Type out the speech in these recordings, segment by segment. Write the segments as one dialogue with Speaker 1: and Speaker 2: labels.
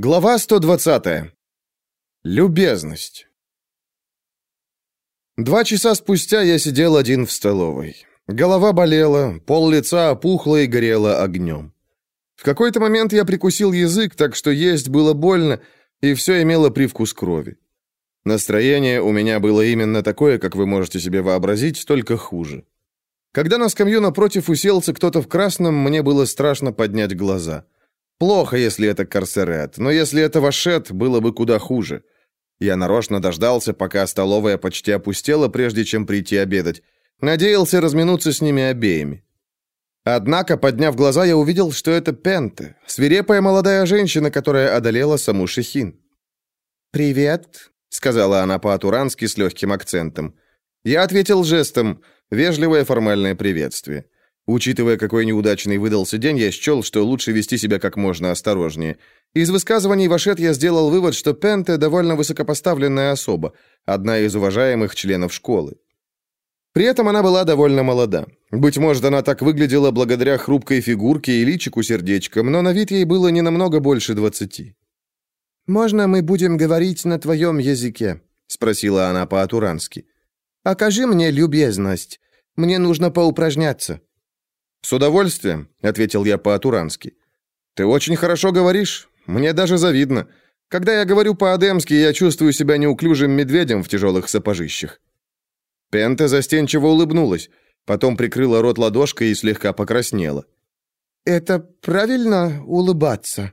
Speaker 1: Глава 120. Любезность. Два часа спустя я сидел один в столовой. Голова болела, пол лица опухло и горело огнем. В какой-то момент я прикусил язык, так что есть было больно, и все имело привкус крови. Настроение у меня было именно такое, как вы можете себе вообразить, только хуже. Когда на скамью напротив уселся кто-то в красном, мне было страшно поднять глаза – Плохо, если это Карсерет, но если это Вашет, было бы куда хуже. Я нарочно дождался, пока столовая почти опустела, прежде чем прийти обедать. Надеялся разминуться с ними обеими. Однако, подняв глаза, я увидел, что это Пенте, свирепая молодая женщина, которая одолела саму Шехин. «Привет», — сказала она по-атурански с легким акцентом. Я ответил жестом, вежливое формальное приветствие. Учитывая, какой неудачный выдался день, я счел, что лучше вести себя как можно осторожнее. Из высказываний Вашет я сделал вывод, что Пенте довольно высокопоставленная особа, одна из уважаемых членов школы. При этом она была довольно молода. Быть может, она так выглядела благодаря хрупкой фигурке и личику сердечком, но на вид ей было не намного больше двадцати. «Можно мы будем говорить на твоем языке?» — спросила она по-атурански. «Окажи мне любезность. Мне нужно поупражняться». «С удовольствием», — ответил я по-атурански. «Ты очень хорошо говоришь. Мне даже завидно. Когда я говорю по-адемски, я чувствую себя неуклюжим медведем в тяжелых сапожищах». Пенте застенчиво улыбнулась, потом прикрыла рот ладошкой и слегка покраснела. «Это правильно улыбаться?»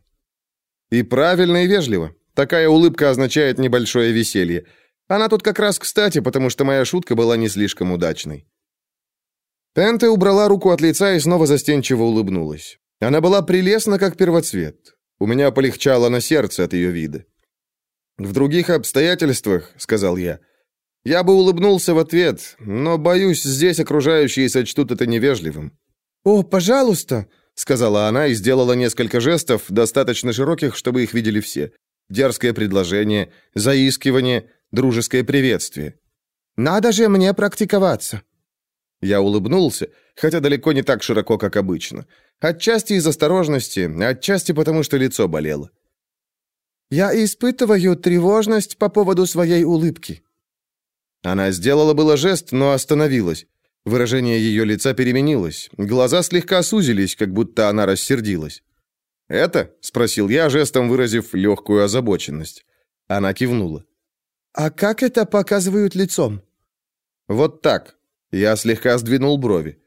Speaker 1: «И правильно, и вежливо. Такая улыбка означает небольшое веселье. Она тут как раз кстати, потому что моя шутка была не слишком удачной». Пенте убрала руку от лица и снова застенчиво улыбнулась. Она была прелестна, как первоцвет. У меня полегчало на сердце от ее вида. «В других обстоятельствах», — сказал я, — «я бы улыбнулся в ответ, но, боюсь, здесь окружающие сочтут это невежливым». «О, пожалуйста», — сказала она и сделала несколько жестов, достаточно широких, чтобы их видели все. Дерзкое предложение, заискивание, дружеское приветствие. «Надо же мне практиковаться». Я улыбнулся, хотя далеко не так широко, как обычно. Отчасти из осторожности, отчасти потому, что лицо болело. «Я испытываю тревожность по поводу своей улыбки». Она сделала было жест, но остановилась. Выражение ее лица переменилось. Глаза слегка сузились, как будто она рассердилась. «Это?» — спросил я, жестом выразив легкую озабоченность. Она кивнула. «А как это показывают лицом?» «Вот так. Я слегка сдвинул брови.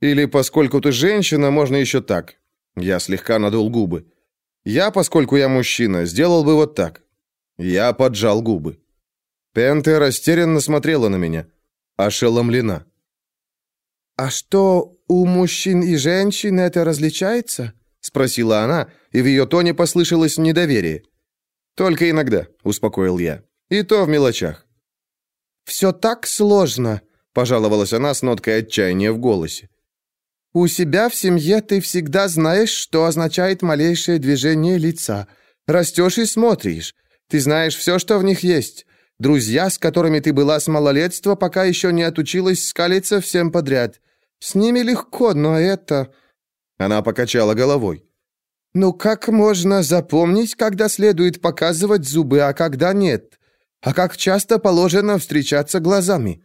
Speaker 1: Или поскольку ты женщина, можно еще так. Я слегка надул губы. Я, поскольку я мужчина, сделал бы вот так. Я поджал губы. Пенте растерянно смотрела на меня. Ошеломлена. «А что, у мужчин и женщин это различается?» Спросила она, и в ее тоне послышалось недоверие. «Только иногда», — успокоил я. «И то в мелочах». «Все так сложно», пожаловалась она с ноткой отчаяния в голосе. У себя в семье ты всегда знаешь, что означает малейшее движение лица. Растешь и смотришь. Ты знаешь все, что в них есть. Друзья, с которыми ты была с малолетства, пока еще не отучилась скалиться всем подряд. С ними легко, но это...» Она покачала головой. «Ну как можно запомнить, когда следует показывать зубы, а когда нет? А как часто положено встречаться глазами?»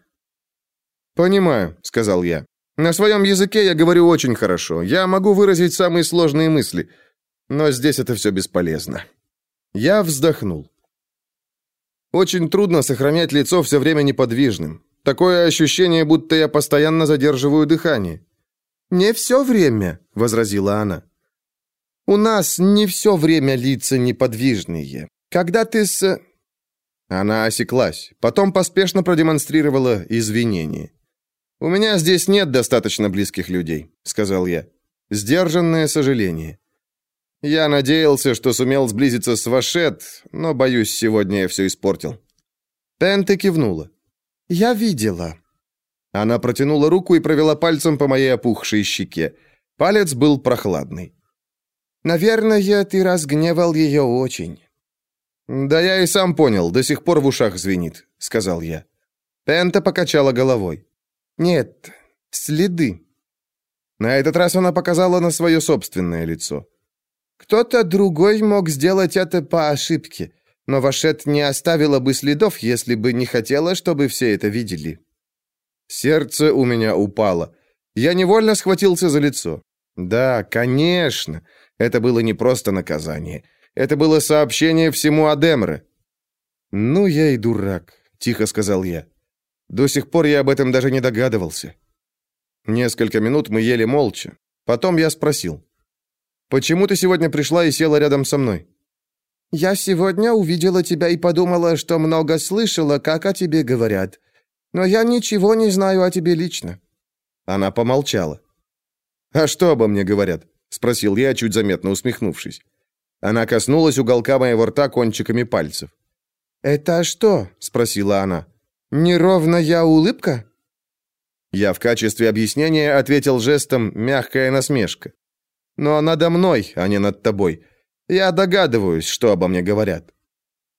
Speaker 1: «Понимаю», — сказал я. «На своем языке я говорю очень хорошо. Я могу выразить самые сложные мысли. Но здесь это все бесполезно». Я вздохнул. Очень трудно сохранять лицо все время неподвижным. Такое ощущение, будто я постоянно задерживаю дыхание. «Не все время», — возразила она. «У нас не все время лица неподвижные. Когда ты с...» Она осеклась, потом поспешно продемонстрировала извинение. «У меня здесь нет достаточно близких людей», — сказал я. Сдержанное сожаление. Я надеялся, что сумел сблизиться с Вашет, но, боюсь, сегодня я все испортил. Пенте кивнула. «Я видела». Она протянула руку и провела пальцем по моей опухшей щеке. Палец был прохладный. «Наверное, ты разгневал ее очень». «Да я и сам понял, до сих пор в ушах звенит», — сказал я. Пента покачала головой. «Нет, следы». На этот раз она показала на свое собственное лицо.
Speaker 2: Кто-то другой мог сделать это по ошибке, но Вашет не оставила бы следов, если бы не хотела, чтобы все это видели».
Speaker 1: Сердце у меня упало. Я невольно схватился за лицо. Да, конечно, это было не просто наказание. Это было сообщение всему Адемре. «Ну, я и дурак», — тихо сказал я. До сих пор я об этом даже не догадывался. Несколько минут мы ели молча. Потом я спросил. «Почему ты сегодня пришла и села рядом со мной?»
Speaker 2: «Я сегодня увидела тебя и подумала, что много слышала, как о тебе говорят. Но я ничего не знаю о тебе лично».
Speaker 1: Она помолчала. «А что обо мне говорят?» — спросил я, чуть заметно усмехнувшись. Она коснулась уголка моего рта кончиками пальцев.
Speaker 2: «Это что?» — спросила она. «Неровная улыбка?»
Speaker 1: Я в качестве объяснения ответил жестом «мягкая насмешка». «Но надо мной, а не над тобой. Я догадываюсь, что обо мне говорят».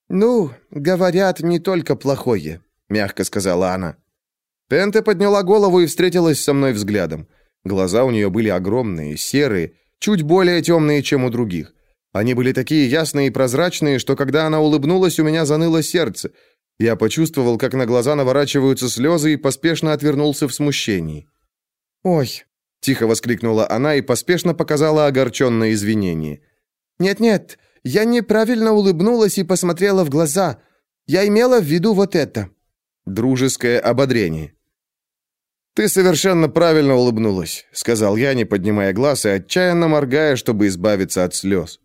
Speaker 2: «Ну, говорят не только плохое», — мягко сказала она.
Speaker 1: Пенте подняла голову и встретилась со мной взглядом. Глаза у нее были огромные, серые, чуть более темные, чем у других. Они были такие ясные и прозрачные, что когда она улыбнулась, у меня заныло сердце. Я почувствовал, как на глаза наворачиваются слезы и поспешно отвернулся в смущении.
Speaker 2: «Ой!» — тихо воскликнула она и поспешно показала огорченное извинение. «Нет-нет, я неправильно улыбнулась и посмотрела в глаза. Я имела в виду вот это».
Speaker 1: Дружеское ободрение. «Ты совершенно правильно улыбнулась», — сказал я, не поднимая глаз и отчаянно моргая, чтобы избавиться от слез.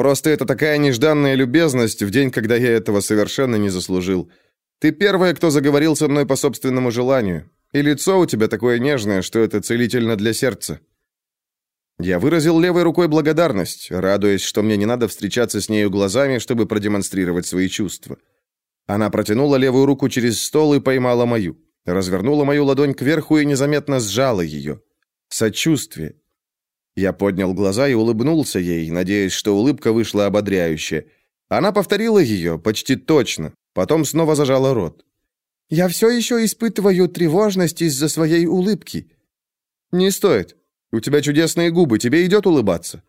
Speaker 1: «Просто это такая нежданная любезность в день, когда я этого совершенно не заслужил. Ты первая, кто заговорил со мной по собственному желанию, и лицо у тебя такое нежное, что это целительно для сердца». Я выразил левой рукой благодарность, радуясь, что мне не надо встречаться с нею глазами, чтобы продемонстрировать свои чувства. Она протянула левую руку через стол и поймала мою развернула мою ладонь кверху и незаметно сжала ее. Сочувствие. Я поднял глаза и улыбнулся ей, надеясь, что улыбка вышла ободряющая. Она повторила ее почти точно, потом снова зажала рот.
Speaker 2: «Я все еще испытываю тревожность из-за своей улыбки».
Speaker 1: «Не стоит. У тебя чудесные губы, тебе идет улыбаться».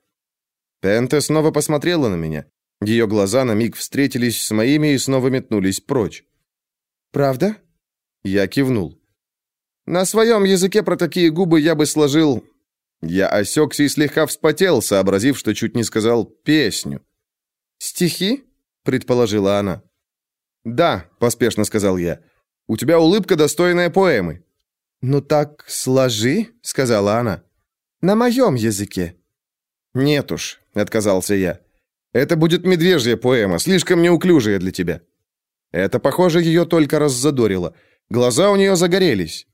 Speaker 1: Пенте снова посмотрела на меня. Ее глаза на миг встретились с моими и снова метнулись прочь.
Speaker 2: «Правда?»
Speaker 1: Я кивнул. На своем языке про такие губы я бы сложил... Я осекся и слегка вспотел, сообразив, что чуть не сказал «песню».
Speaker 2: «Стихи?»
Speaker 1: — предположила она. «Да», — поспешно сказал я. «У тебя улыбка, достойная поэмы».
Speaker 2: «Ну так сложи», — сказала она. «На моем языке».
Speaker 1: «Нет уж», — отказался я. «Это будет медвежья поэма, слишком неуклюжая для тебя». Это, похоже, ее только раззадорило. Глаза у нее загорелись.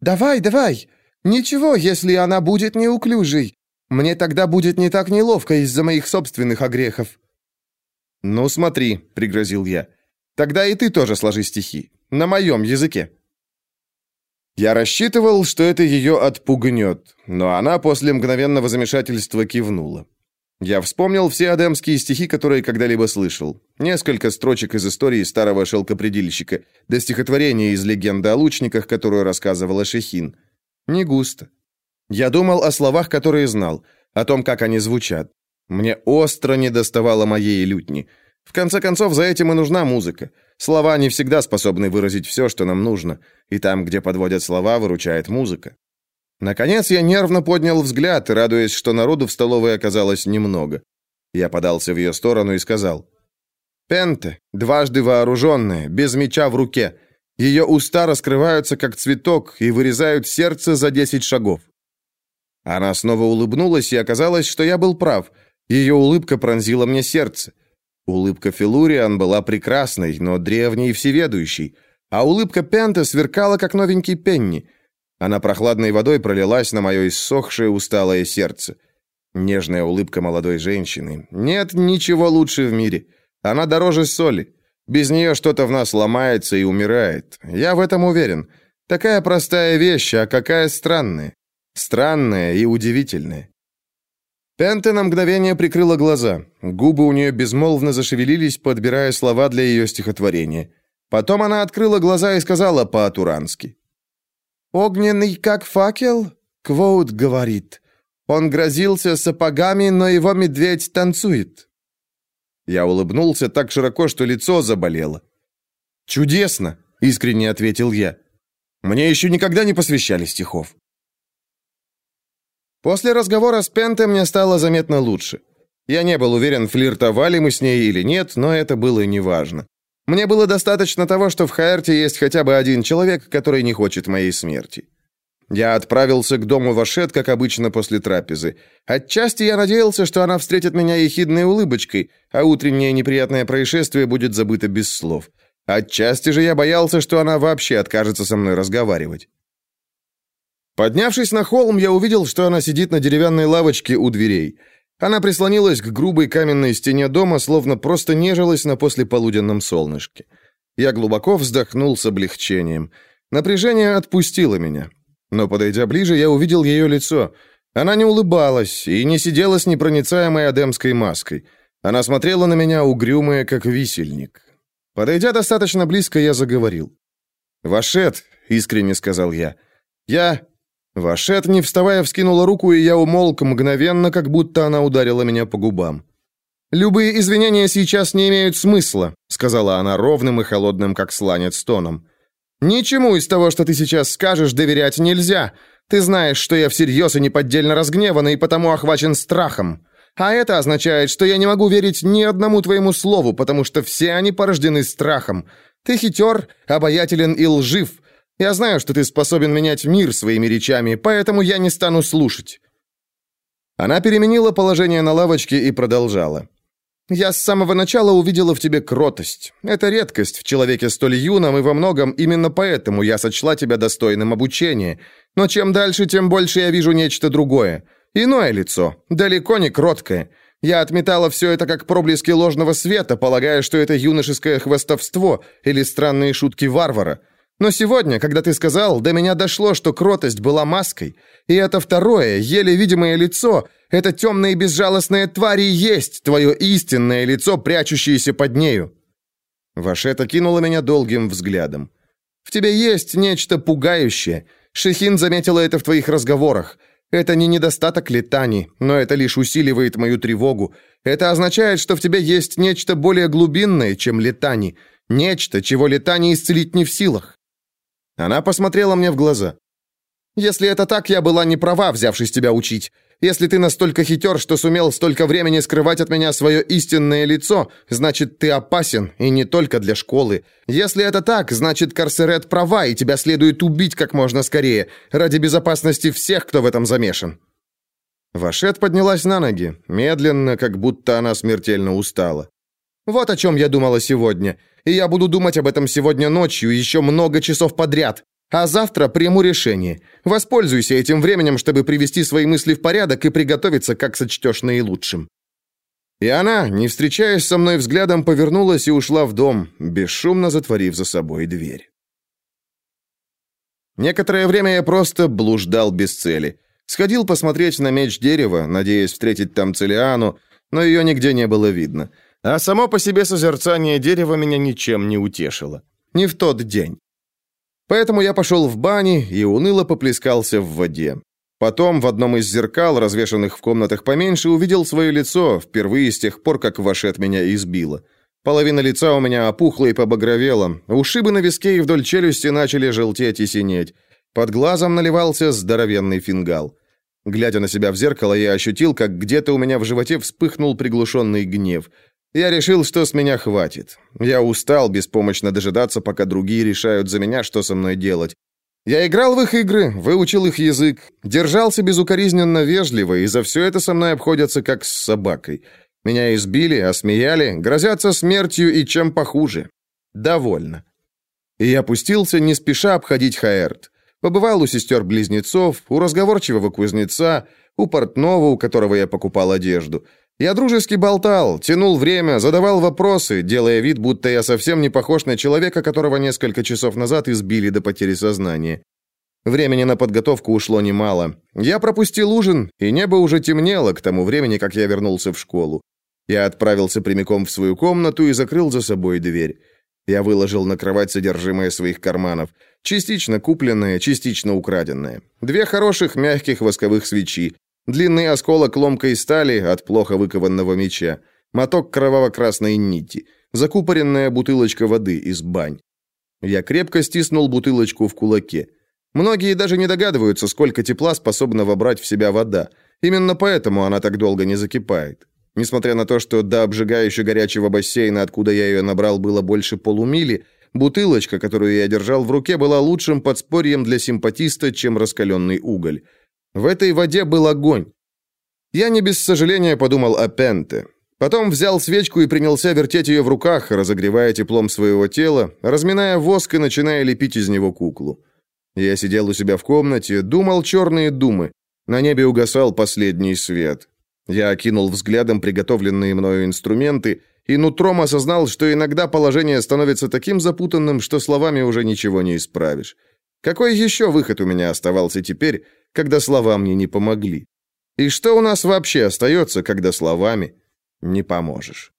Speaker 2: «Давай, давай! Ничего, если она будет неуклюжей. Мне тогда будет не так неловко из-за моих собственных огрехов».
Speaker 1: «Ну, смотри», — пригрозил я. «Тогда и ты тоже сложи стихи. На моем языке». Я рассчитывал, что это ее отпугнет, но она после мгновенного замешательства кивнула. Я вспомнил все адемские стихи, которые когда-либо слышал. Несколько строчек из истории старого шелкопредельщика, до стихотворения из легенды о лучниках, которую рассказывала Шехин. Не густо. Я думал о словах, которые знал, о том, как они звучат. Мне остро не доставало моей лютни. В конце концов, за этим и нужна музыка. Слова не всегда способны выразить все, что нам нужно, и там, где подводят слова, выручает музыка. Наконец я нервно поднял взгляд, радуясь, что народу в столовой оказалось немного. Я подался в ее сторону и сказал. «Пенте, дважды вооруженная, без меча в руке. Ее уста раскрываются, как цветок, и вырезают сердце за десять шагов». Она снова улыбнулась, и оказалось, что я был прав. Ее улыбка пронзила мне сердце. Улыбка Филуриан была прекрасной, но древней и всеведущей, а улыбка Пенте сверкала, как новенький пенни — она прохладной водой пролилась на мое иссохшее усталое сердце. Нежная улыбка молодой женщины. Нет ничего лучше в мире. Она дороже соли. Без нее что-то в нас ломается и умирает. Я в этом уверен. Такая простая вещь, а какая странная. Странная и удивительная. Пенте на мгновение прикрыла глаза. Губы у нее безмолвно зашевелились, подбирая слова для ее стихотворения. Потом она открыла глаза и сказала по-атурански.
Speaker 2: Огненный, как факел, Квоут говорит. Он грозился сапогами, но его медведь танцует».
Speaker 1: Я улыбнулся так широко, что лицо заболело. «Чудесно!» — искренне ответил я. «Мне еще никогда не посвящали стихов». После разговора с Пенте мне стало заметно лучше. Я не был уверен, флиртовали мы с ней или нет, но это было неважно. Мне было достаточно того, что в Хаэрте есть хотя бы один человек, который не хочет моей смерти. Я отправился к дому Вашет, как обычно, после трапезы. Отчасти я надеялся, что она встретит меня ехидной улыбочкой, а утреннее неприятное происшествие будет забыто без слов. Отчасти же я боялся, что она вообще откажется со мной разговаривать. Поднявшись на холм, я увидел, что она сидит на деревянной лавочке у дверей. Она прислонилась к грубой каменной стене дома, словно просто нежилась на послеполуденном солнышке. Я глубоко вздохнул с облегчением. Напряжение отпустило меня. Но, подойдя ближе, я увидел ее лицо. Она не улыбалась и не сидела с непроницаемой адемской маской. Она смотрела на меня угрюмая, как висельник. Подойдя достаточно близко, я заговорил. «Вашет», — искренне сказал я, — «я Вашет, не вставая, вскинула руку, и я умолк мгновенно, как будто она ударила меня по губам. «Любые извинения сейчас не имеют смысла», — сказала она ровным и холодным, как сланец, тоном. «Ничему из того, что ты сейчас скажешь, доверять нельзя. Ты знаешь, что я всерьез и неподдельно разгневан, и потому охвачен страхом. А это означает, что я не могу верить ни одному твоему слову, потому что все они порождены страхом. Ты хитер, обаятелен и лжив, я знаю, что ты способен менять мир своими речами, поэтому я не стану слушать». Она переменила положение на лавочке и продолжала. «Я с самого начала увидела в тебе кротость. Это редкость в человеке столь юном, и во многом именно поэтому я сочла тебя достойным обучения. Но чем дальше, тем больше я вижу нечто другое. Иное лицо, далеко не кроткое. Я отметала все это как проблески ложного света, полагая, что это юношеское хвастовство или странные шутки варвара. Но сегодня, когда ты сказал, до меня дошло, что кротость была маской, и это второе, еле видимое лицо, это темное и безжалостная тварь и есть твое истинное лицо, прячущееся под нею». Вашета кинула меня долгим взглядом. «В тебе есть нечто пугающее. Шехин заметила это в твоих разговорах. Это не недостаток летаний, но это лишь усиливает мою тревогу. Это означает, что в тебе есть нечто более глубинное, чем летани, нечто, чего летани исцелить не в силах. Она посмотрела мне в глаза. «Если это так, я была не права, взявшись тебя учить. Если ты настолько хитер, что сумел столько времени скрывать от меня свое истинное лицо, значит, ты опасен, и не только для школы. Если это так, значит, Карсерет права, и тебя следует убить как можно скорее, ради безопасности всех, кто в этом замешан». Вашет поднялась на ноги, медленно, как будто она смертельно устала. «Вот о чем я думала сегодня и я буду думать об этом сегодня ночью еще много часов подряд. А завтра приму решение. Воспользуйся этим временем, чтобы привести свои мысли в порядок и приготовиться, как сочтешь наилучшим». И она, не встречаясь со мной взглядом, повернулась и ушла в дом, бесшумно затворив за собой дверь. Некоторое время я просто блуждал без цели. Сходил посмотреть на меч дерева, надеясь встретить там Целиану, но ее нигде не было видно. А само по себе созерцание дерева меня ничем не утешило. Не в тот день. Поэтому я пошел в бане и уныло поплескался в воде. Потом в одном из зеркал, развешанных в комнатах поменьше, увидел свое лицо, впервые с тех пор, как Вашет меня избила. Половина лица у меня опухла и побагровела, ушибы на виске и вдоль челюсти начали желтеть и синеть. Под глазом наливался здоровенный фингал. Глядя на себя в зеркало, я ощутил, как где-то у меня в животе вспыхнул приглушенный гнев – я решил, что с меня хватит. Я устал беспомощно дожидаться, пока другие решают за меня, что со мной делать. Я играл в их игры, выучил их язык, держался безукоризненно вежливо, и за все это со мной обходятся как с собакой. Меня избили, осмеяли, грозятся смертью и чем похуже. Довольно. И я опустился, не спеша обходить Хаэрт. Побывал у сестер-близнецов, у разговорчивого кузнеца, у портного, у которого я покупал одежду – я дружески болтал, тянул время, задавал вопросы, делая вид, будто я совсем не похож на человека, которого несколько часов назад избили до потери сознания. Времени на подготовку ушло немало. Я пропустил ужин, и небо уже темнело к тому времени, как я вернулся в школу. Я отправился прямиком в свою комнату и закрыл за собой дверь. Я выложил на кровать содержимое своих карманов. Частично купленное, частично украденное. Две хороших мягких восковых свечи, длинный осколок ломкой стали от плохо выкованного меча, моток кроваво-красной нити, закупоренная бутылочка воды из бань. Я крепко стиснул бутылочку в кулаке. Многие даже не догадываются, сколько тепла способна вобрать в себя вода. Именно поэтому она так долго не закипает. Несмотря на то, что до обжигающе горячего бассейна, откуда я ее набрал, было больше полумили, бутылочка, которую я держал в руке, была лучшим подспорьем для симпатиста, чем раскаленный уголь. В этой воде был огонь. Я не без сожаления подумал о Пенте. Потом взял свечку и принялся вертеть ее в руках, разогревая теплом своего тела, разминая воск и начиная лепить из него куклу. Я сидел у себя в комнате, думал черные думы. На небе угасал последний свет. Я окинул взглядом приготовленные мною инструменты и нутром осознал, что иногда положение становится таким запутанным, что словами уже ничего не исправишь. Какой еще выход у меня оставался теперь, когда слова мне не помогли? И что у нас вообще остается, когда словами не поможешь?